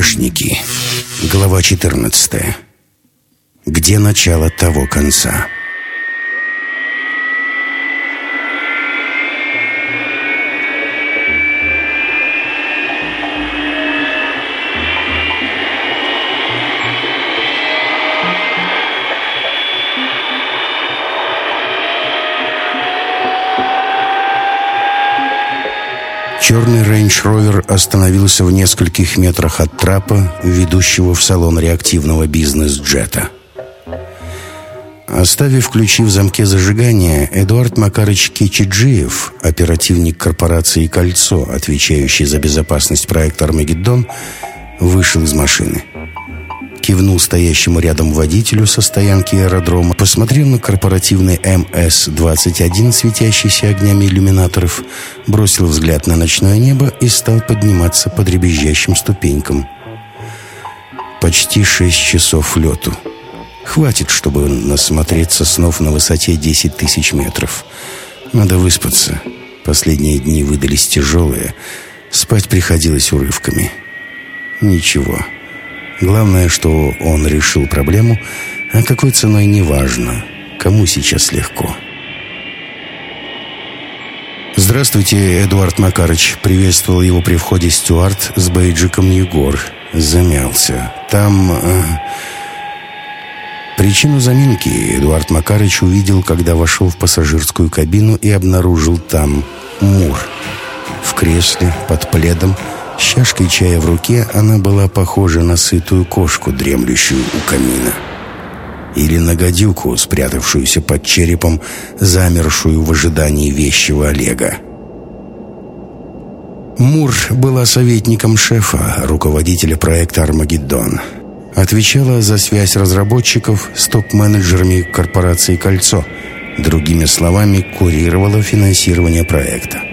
Грешники. Глава 14. Где начало того конца? Черный рейндж-ровер остановился в нескольких метрах от трапа, ведущего в салон реактивного бизнес-джета. Оставив ключи в замке зажигания, Эдуард Макарыч Кичиджиев, оперативник корпорации «Кольцо», отвечающий за безопасность проекта «Армагеддон», вышел из машины кивнул стоящему рядом водителю со стоянки аэродрома, посмотрел на корпоративный МС-21, светящийся огнями иллюминаторов, бросил взгляд на ночное небо и стал подниматься по дребезжащим ступенькам. Почти шесть часов лету. Хватит, чтобы насмотреться снов на высоте 10 тысяч метров. Надо выспаться. Последние дни выдались тяжелые. Спать приходилось урывками. Ничего. Ничего. Главное, что он решил проблему, а какой ценой не важно. Кому сейчас легко. «Здравствуйте, Эдуард Макарыч», — приветствовал его при входе Стюарт с бейджиком Егор. Замялся. «Там...» э... Причину заминки Эдуард Макарыч увидел, когда вошел в пассажирскую кабину и обнаружил там Мур. В кресле, под пледом, с чашкой чая в руке она была похожа на сытую кошку, дремлющую у камина. Или на гадюку, спрятавшуюся под черепом, замершую в ожидании вещего Олега. Мур была советником шефа, руководителя проекта «Армагеддон». Отвечала за связь разработчиков с топ-менеджерами корпорации «Кольцо». Другими словами, курировала финансирование проекта.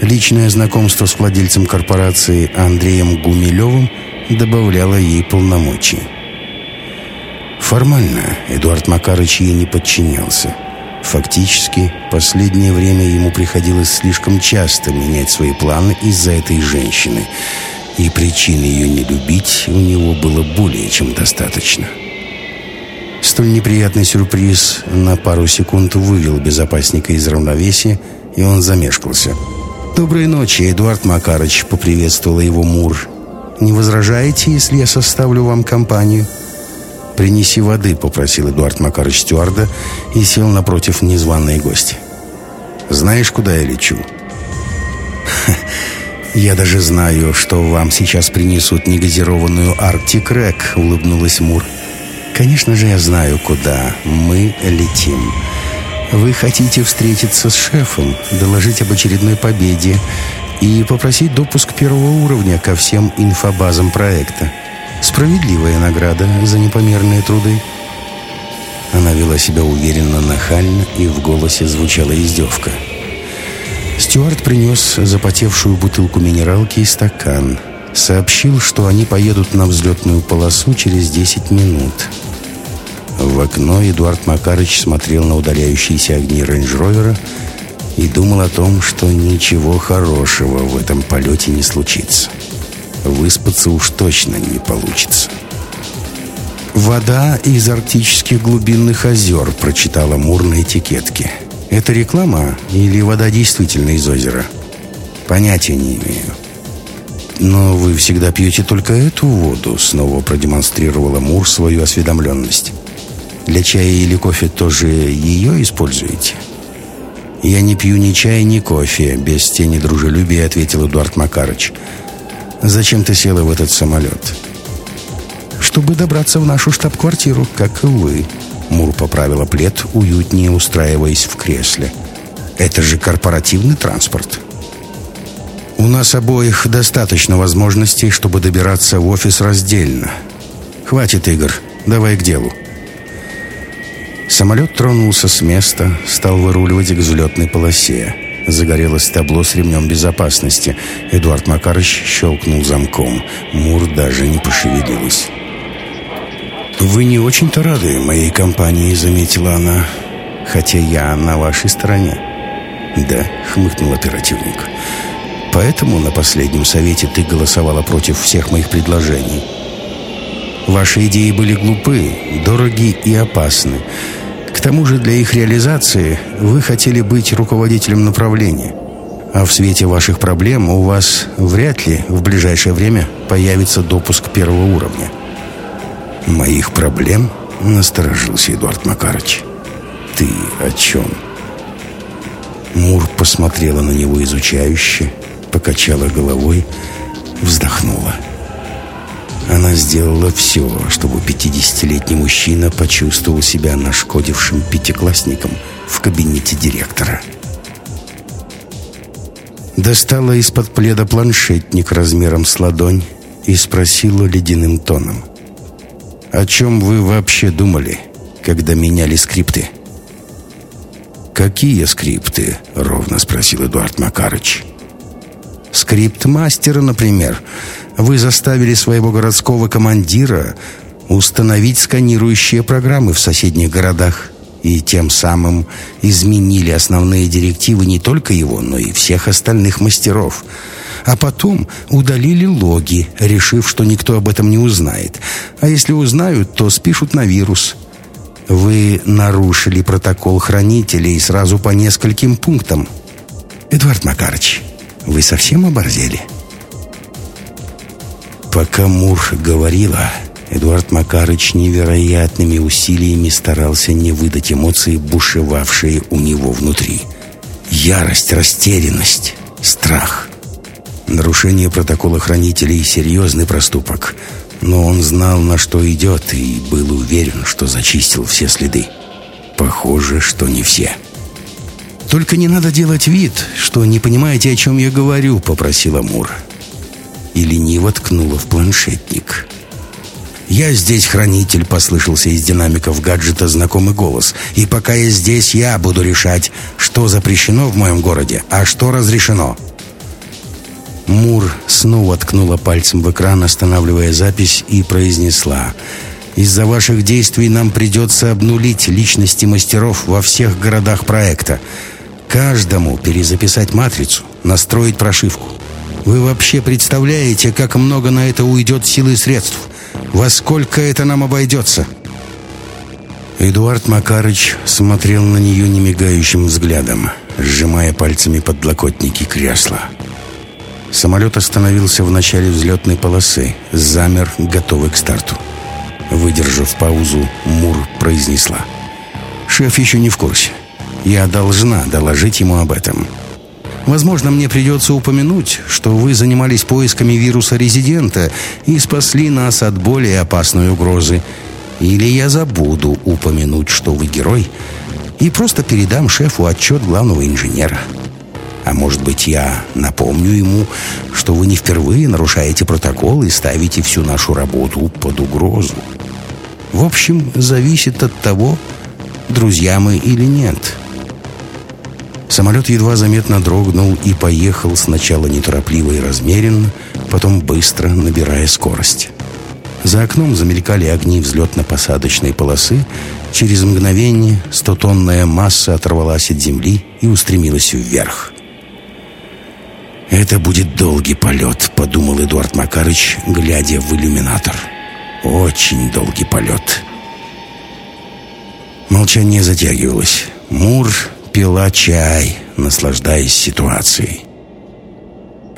Личное знакомство с владельцем корпорации Андреем Гумилевым добавляло ей полномочий. Формально Эдуард Макарыч ей не подчинялся. Фактически, последнее время ему приходилось слишком часто менять свои планы из-за этой женщины, и причин ее не любить у него было более чем достаточно. Столь неприятный сюрприз на пару секунд вывел безопасника из равновесия, и он замешкался – «Доброй ночи, Эдуард Макарыч», — поприветствовала его Мур. «Не возражаете, если я составлю вам компанию?» «Принеси воды», — попросил Эдуард Макарыч стюарда и сел напротив незваной гости. «Знаешь, куда я лечу?» «Я даже знаю, что вам сейчас принесут негазированную Арктик Рэк», — улыбнулась Мур. «Конечно же я знаю, куда мы летим». Вы хотите встретиться с шефом, доложить об очередной победе и попросить допуск первого уровня ко всем инфобазам проекта. Справедливая награда за непомерные труды. Она вела себя уверенно, нахально, и в голосе звучала издевка. Стюарт принес запотевшую бутылку минералки и стакан. Сообщил, что они поедут на взлетную полосу через 10 минут. В окно Эдуард Макарыч смотрел на удаляющиеся огни рейндж-ровера и думал о том, что ничего хорошего в этом полете не случится. Выспаться уж точно не получится. «Вода из арктических глубинных озер», — прочитала Мур на этикетке. «Это реклама или вода действительно из озера?» «Понятия не имею». «Но вы всегда пьете только эту воду», — снова продемонстрировала Мур свою осведомленность. Для чая или кофе тоже ее используете?» «Я не пью ни чая, ни кофе», — без тени дружелюбия ответил Эдуард Макарыч. «Зачем ты села в этот самолет?» «Чтобы добраться в нашу штаб-квартиру, как и вы», — Мур поправила плед, уютнее устраиваясь в кресле. «Это же корпоративный транспорт». «У нас обоих достаточно возможностей, чтобы добираться в офис раздельно. Хватит игр, давай к делу». Самолет тронулся с места, стал выруливать к взлетной полосе. Загорелось табло с ремнем безопасности. Эдуард Макарыч щелкнул замком. Мур даже не пошевелилась. «Вы не очень-то рады моей компании», — заметила она. «Хотя я на вашей стороне». «Да», — хмыкнул оперативник. поэтому на последнем совете ты голосовала против всех моих предложений. Ваши идеи были глупы, дороги и опасны. К тому же для их реализации вы хотели быть руководителем направления. А в свете ваших проблем у вас вряд ли в ближайшее время появится допуск первого уровня. «Моих проблем?» — насторожился Эдуард Макарыч. «Ты о чем?» Мур посмотрела на него изучающе, покачала головой, вздохнула. Она сделала все, чтобы пятидесятилетний мужчина почувствовал себя нашкодившим пятиклассником в кабинете директора. Достала из-под пледа планшетник размером с ладонь и спросила ледяным тоном. «О чем вы вообще думали, когда меняли скрипты?» «Какие скрипты?» — ровно спросил Эдуард Макарыч. «Скрипт мастера, например. Вы заставили своего городского командира установить сканирующие программы в соседних городах и тем самым изменили основные директивы не только его, но и всех остальных мастеров. А потом удалили логи, решив, что никто об этом не узнает. А если узнают, то спишут на вирус». Вы нарушили протокол хранителей сразу по нескольким пунктам. Эдуард Макарыч, вы совсем оборзели? Пока Мур говорила, Эдуард Макарыч невероятными усилиями старался не выдать эмоции, бушевавшие у него внутри. Ярость, растерянность, страх. Нарушение протокола хранителей — серьезный проступок — но он знал, на что идет, и был уверен, что зачистил все следы. Похоже, что не все. «Только не надо делать вид, что не понимаете, о чем я говорю», — попросила Мур. И лениво ткнула в планшетник. «Я здесь хранитель», — послышался из динамиков гаджета знакомый голос. «И пока я здесь, я буду решать, что запрещено в моем городе, а что разрешено». Мур снова ткнула пальцем в экран, останавливая запись, и произнесла «Из-за ваших действий нам придется обнулить личности мастеров во всех городах проекта. Каждому перезаписать матрицу, настроить прошивку. Вы вообще представляете, как много на это уйдет сил и средств? Во сколько это нам обойдется?» Эдуард Макарыч смотрел на нее немигающим взглядом, сжимая пальцами подлокотники кресла. Самолет остановился в начале взлетной полосы, замер, готовый к старту. Выдержав паузу, Мур произнесла. «Шеф еще не в курсе. Я должна доложить ему об этом. Возможно, мне придется упомянуть, что вы занимались поисками вируса резидента и спасли нас от более опасной угрозы. Или я забуду упомянуть, что вы герой, и просто передам шефу отчет главного инженера». А может быть, я напомню ему, что вы не впервые нарушаете протокол и ставите всю нашу работу под угрозу. В общем, зависит от того, друзья мы или нет. Самолет едва заметно дрогнул и поехал сначала неторопливо и размеренно, потом быстро, набирая скорость. За окном замелькали огни взлетно-посадочной полосы. Через мгновение стотонная масса оторвалась от земли и устремилась вверх. «Это будет долгий полет», — подумал Эдуард Макарыч, глядя в иллюминатор. «Очень долгий полет». Молчание затягивалось. Мур пила чай, наслаждаясь ситуацией.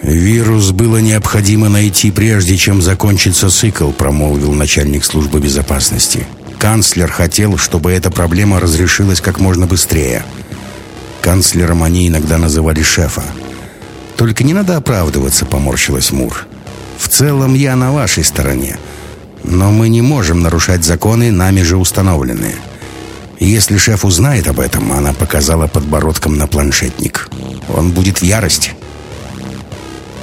«Вирус было необходимо найти, прежде чем закончится цикл», промолвил начальник службы безопасности. «Канцлер хотел, чтобы эта проблема разрешилась как можно быстрее». Канцлером они иногда называли шефа. «Только не надо оправдываться», — поморщилась Мур. «В целом я на вашей стороне. Но мы не можем нарушать законы, нами же установленные. Если шеф узнает об этом, она показала подбородком на планшетник. Он будет в ярости».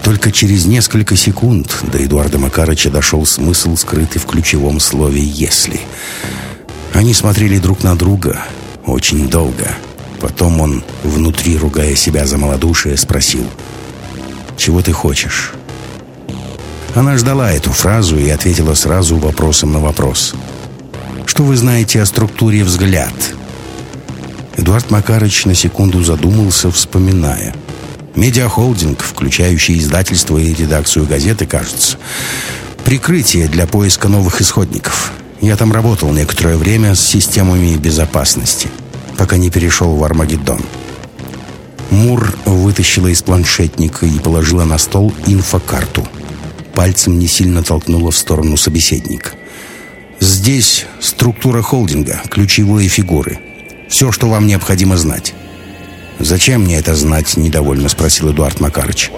Только через несколько секунд до Эдуарда Макарыча дошел смысл, скрытый в ключевом слове «если». Они смотрели друг на друга очень долго. Потом он, внутри ругая себя за малодушие, спросил — чего ты хочешь?» Она ждала эту фразу и ответила сразу вопросом на вопрос. «Что вы знаете о структуре «взгляд»?» Эдуард Макарыч на секунду задумался, вспоминая. Медиахолдинг, включающий издательство и редакцию газеты, кажется. Прикрытие для поиска новых исходников. Я там работал некоторое время с системами безопасности, пока не перешел в Армагеддон. Мур вытащила из планшетника и положила на стол инфокарту. Пальцем не сильно толкнула в сторону собеседника. «Здесь структура холдинга, ключевые фигуры. Все, что вам необходимо знать». «Зачем мне это знать?» – недовольно спросил Эдуард Макарыч.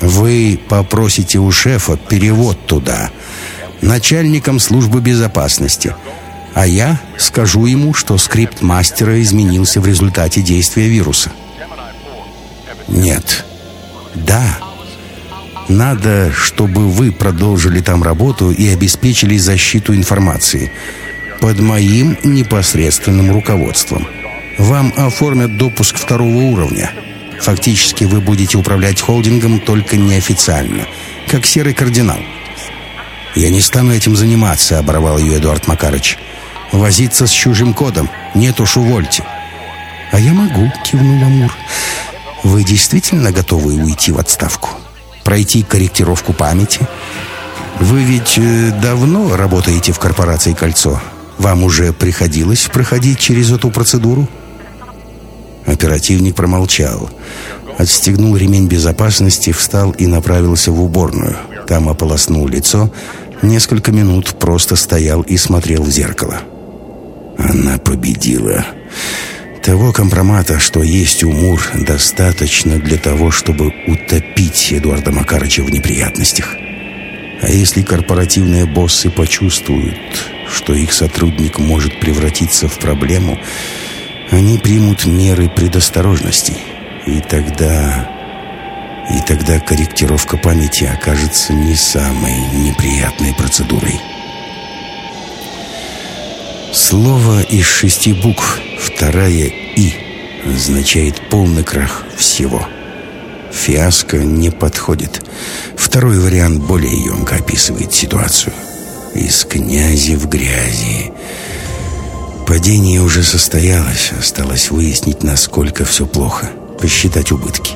«Вы попросите у шефа перевод туда, начальником службы безопасности». А я скажу ему, что скрипт мастера изменился в результате действия вируса. Нет. Да. Надо, чтобы вы продолжили там работу и обеспечили защиту информации. Под моим непосредственным руководством. Вам оформят допуск второго уровня. Фактически вы будете управлять холдингом только неофициально, как серый кардинал. «Я не стану этим заниматься», — оборвал ее Эдуард Макарыч. Возиться с чужим кодом. Нет уж, увольте. А я могу, кивнул Амур. Вы действительно готовы уйти в отставку? Пройти корректировку памяти? Вы ведь э, давно работаете в корпорации «Кольцо». Вам уже приходилось проходить через эту процедуру? Оперативник промолчал. Отстегнул ремень безопасности, встал и направился в уборную. Там ополоснул лицо, несколько минут просто стоял и смотрел в зеркало. Она победила. Того компромата, что есть у Мур, достаточно для того, чтобы утопить Эдуарда Макарыча в неприятностях. А если корпоративные боссы почувствуют, что их сотрудник может превратиться в проблему, они примут меры предосторожности. И тогда... И тогда корректировка памяти окажется не самой неприятной процедурой. Слово из шести букв, вторая «и», означает полный крах всего. Фиаско не подходит. Второй вариант более емко описывает ситуацию. Из князи в грязи. Падение уже состоялось, осталось выяснить, насколько все плохо, посчитать убытки.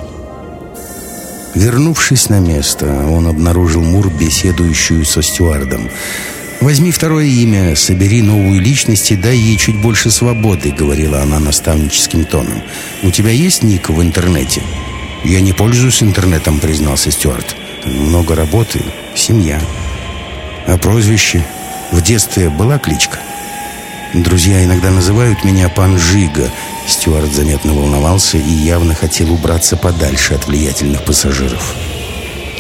Вернувшись на место, он обнаружил Мур, беседующую со стюардом. «Возьми второе имя, собери новую личность и дай ей чуть больше свободы», — говорила она наставническим тоном. «У тебя есть ник в интернете?» «Я не пользуюсь интернетом», — признался Стюарт. «Много работы, семья». «А прозвище? В детстве была кличка?» «Друзья иногда называют меня Пан Жига». Стюарт заметно волновался и явно хотел убраться подальше от влиятельных пассажиров.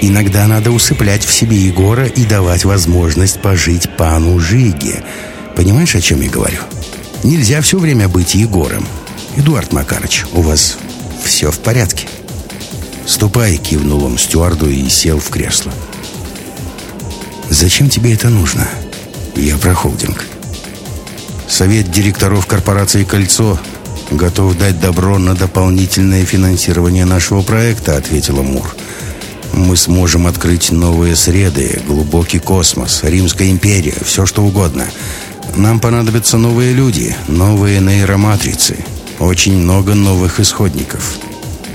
Иногда надо усыплять в себе Егора и давать возможность пожить пану Жиге. Понимаешь, о чем я говорю? Нельзя все время быть Егором. Эдуард Макарыч, у вас все в порядке? «Ступай», — кивнул он стюарду и сел в кресло. «Зачем тебе это нужно?» «Я про холдинг». «Совет директоров корпорации «Кольцо» готов дать добро на дополнительное финансирование нашего проекта», — ответила Мур мы сможем открыть новые среды, глубокий космос, Римская империя, все что угодно. Нам понадобятся новые люди, новые нейроматрицы, очень много новых исходников.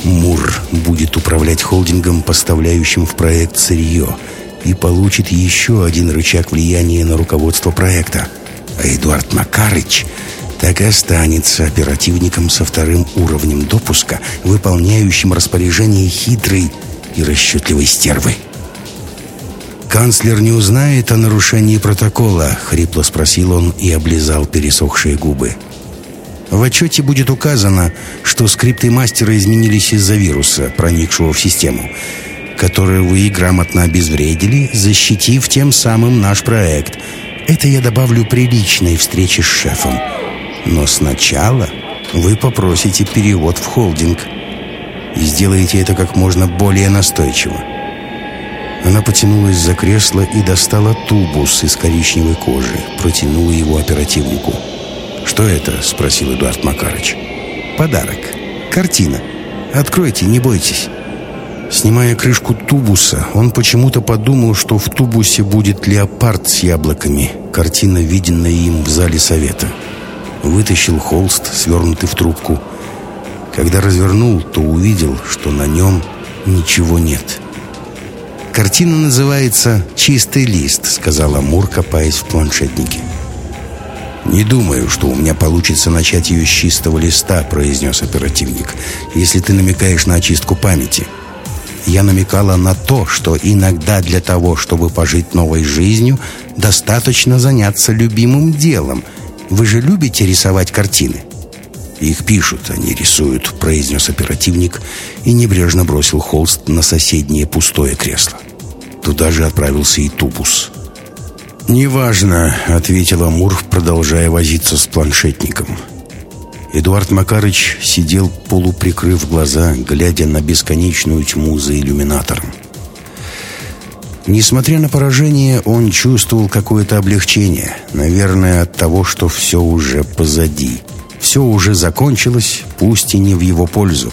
Мур будет управлять холдингом, поставляющим в проект сырье, и получит еще один рычаг влияния на руководство проекта. А Эдуард Макарыч так и останется оперативником со вторым уровнем допуска, выполняющим распоряжение хитрой и расчетливой стервы. «Канцлер не узнает о нарушении протокола?» — хрипло спросил он и облизал пересохшие губы. В отчете будет указано, что скрипты мастера изменились из-за вируса, проникшего в систему, который вы грамотно обезвредили, защитив тем самым наш проект. Это я добавлю при личной встрече с шефом. Но сначала вы попросите перевод в холдинг – и сделаете это как можно более настойчиво. Она потянулась за кресло и достала тубус из коричневой кожи, протянула его оперативнику. «Что это?» — спросил Эдуард Макарыч. «Подарок. Картина. Откройте, не бойтесь». Снимая крышку тубуса, он почему-то подумал, что в тубусе будет леопард с яблоками, картина, виденная им в зале совета. Вытащил холст, свернутый в трубку, Когда развернул, то увидел, что на нем ничего нет. «Картина называется «Чистый лист», — сказала Мур, копаясь в планшетнике. «Не думаю, что у меня получится начать ее с чистого листа», — произнес оперативник, «если ты намекаешь на очистку памяти». Я намекала на то, что иногда для того, чтобы пожить новой жизнью, достаточно заняться любимым делом. Вы же любите рисовать картины? «Их пишут, они рисуют», — произнес оперативник и небрежно бросил холст на соседнее пустое кресло. Туда же отправился и тубус. «Неважно», — ответила Мур, продолжая возиться с планшетником. Эдуард Макарыч сидел, полуприкрыв глаза, глядя на бесконечную тьму за иллюминатором. Несмотря на поражение, он чувствовал какое-то облегчение, наверное, от того, что все уже позади. Все уже закончилось, пусть и не в его пользу.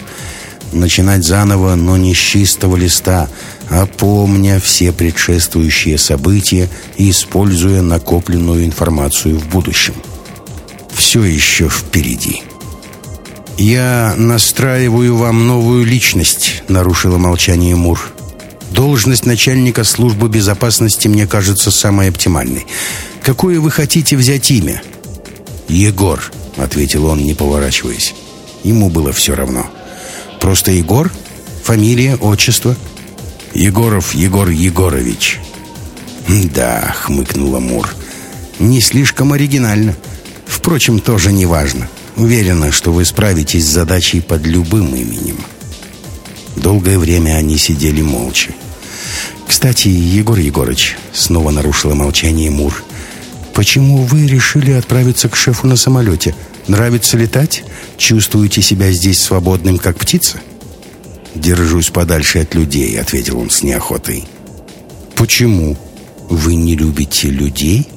Начинать заново, но не с чистого листа, а помня все предшествующие события и используя накопленную информацию в будущем все еще впереди. «Я настраиваю вам новую личность», — нарушила молчание Мур. «Должность начальника службы безопасности мне кажется самой оптимальной. Какое вы хотите взять имя?» «Егор», — ответил он, не поворачиваясь. Ему было все равно. «Просто Егор? Фамилия, отчество?» «Егоров Егор Егорович». «Да», — хмыкнула Мур. «Не слишком оригинально». Впрочем, тоже не важно. Уверена, что вы справитесь с задачей под любым именем. Долгое время они сидели молча. «Кстати, Егор Егорыч», — снова нарушила молчание Мур, «почему вы решили отправиться к шефу на самолете? Нравится летать? Чувствуете себя здесь свободным, как птица?» «Держусь подальше от людей», — ответил он с неохотой. «Почему? Вы не любите людей?»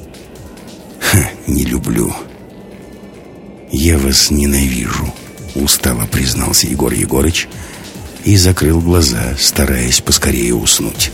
«Ха, не люблю». «Я вас ненавижу», — устало признался Егор Егорыч и закрыл глаза, стараясь поскорее уснуть.